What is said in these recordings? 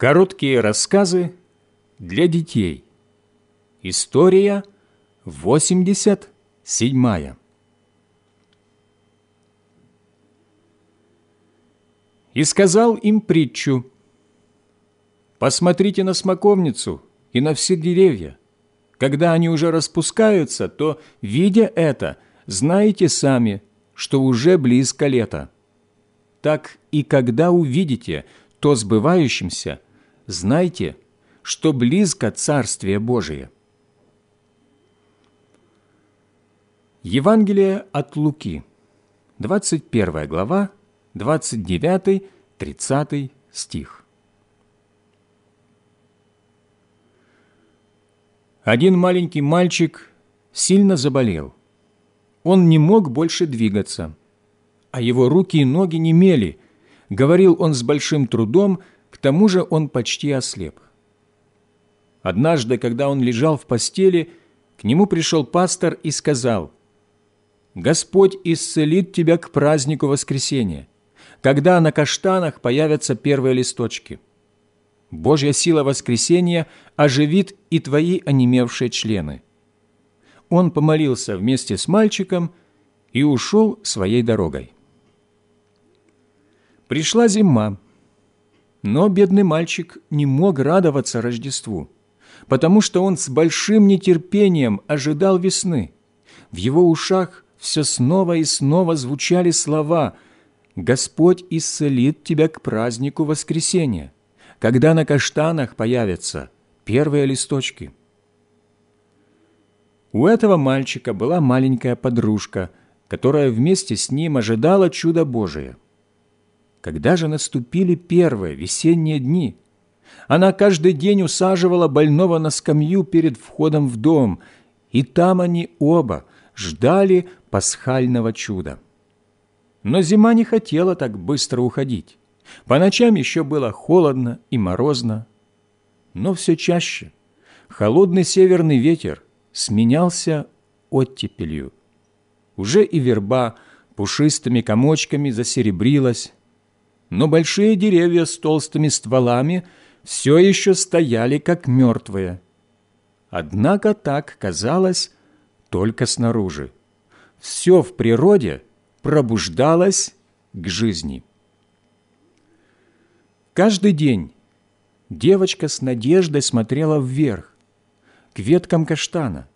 Короткие рассказы для детей. История 87. И сказал им притчу. «Посмотрите на смоковницу и на все деревья. Когда они уже распускаются, то, видя это, знаете сами, что уже близко лето. Так и когда увидите то сбывающимся, знайте, что близко Царствие Божие». Евангелие от Луки, 21 глава, 29-30 стих. Один маленький мальчик сильно заболел. Он не мог больше двигаться, а его руки и ноги немели. Говорил он с большим трудом, к тому же он почти ослеп. Однажды, когда он лежал в постели, к нему пришел пастор и сказал, «Господь исцелит тебя к празднику воскресения когда на каштанах появятся первые листочки. Божья сила воскресения оживит и твои онемевшие члены. Он помолился вместе с мальчиком и ушел своей дорогой. Пришла зима, но бедный мальчик не мог радоваться Рождеству, потому что он с большим нетерпением ожидал весны. В его ушах все снова и снова звучали слова – Господь исцелит тебя к празднику воскресения, когда на каштанах появятся первые листочки. У этого мальчика была маленькая подружка, которая вместе с ним ожидала чуда Божие. Когда же наступили первые весенние дни, она каждый день усаживала больного на скамью перед входом в дом, и там они оба ждали пасхального чуда. Но зима не хотела так быстро уходить. По ночам еще было холодно и морозно. Но все чаще холодный северный ветер сменялся оттепелью. Уже и верба пушистыми комочками засеребрилась, но большие деревья с толстыми стволами все еще стояли, как мертвые. Однако так казалось только снаружи. Все в природе – пробуждалась к жизни. Каждый день девочка с надеждой смотрела вверх, к веткам каштана,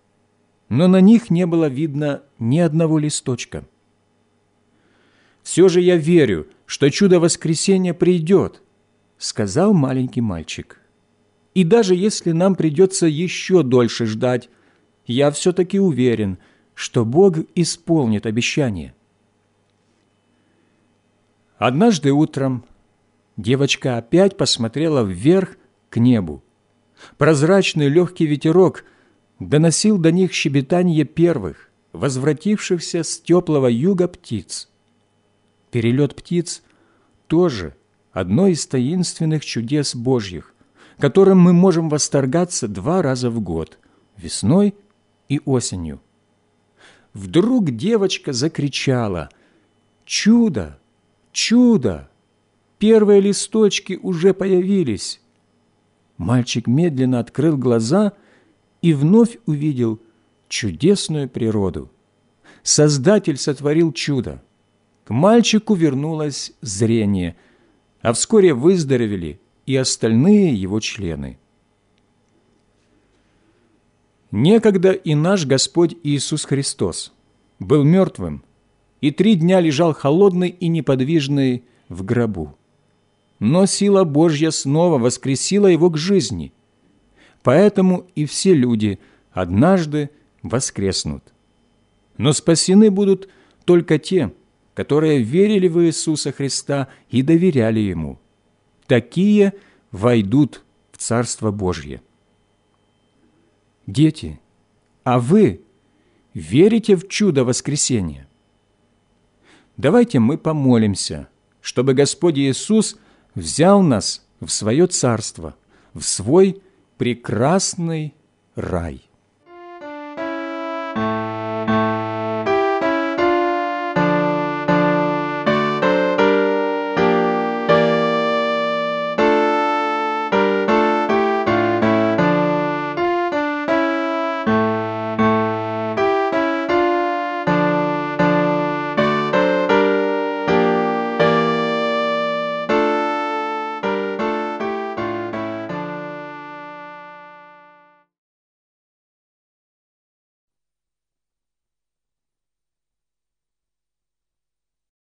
но на них не было видно ни одного листочка. «Все же я верю, что чудо воскресения придет», — сказал маленький мальчик. «И даже если нам придется еще дольше ждать, я все-таки уверен, что Бог исполнит обещание». Однажды утром девочка опять посмотрела вверх к небу. Прозрачный легкий ветерок доносил до них щебетание первых, возвратившихся с теплого юга птиц. Перелет птиц тоже одно из таинственных чудес Божьих, которым мы можем восторгаться два раза в год – весной и осенью. Вдруг девочка закричала «Чудо! Чудо! Первые листочки уже появились. Мальчик медленно открыл глаза и вновь увидел чудесную природу. Создатель сотворил чудо. К мальчику вернулось зрение, а вскоре выздоровели и остальные его члены. Некогда и наш Господь Иисус Христос был мертвым, и три дня лежал холодный и неподвижный в гробу. Но сила Божья снова воскресила его к жизни. Поэтому и все люди однажды воскреснут. Но спасены будут только те, которые верили в Иисуса Христа и доверяли Ему. Такие войдут в Царство Божье. Дети, а вы верите в чудо воскресения? Давайте мы помолимся, чтобы Господь Иисус взял нас в свое царство, в свой прекрасный рай.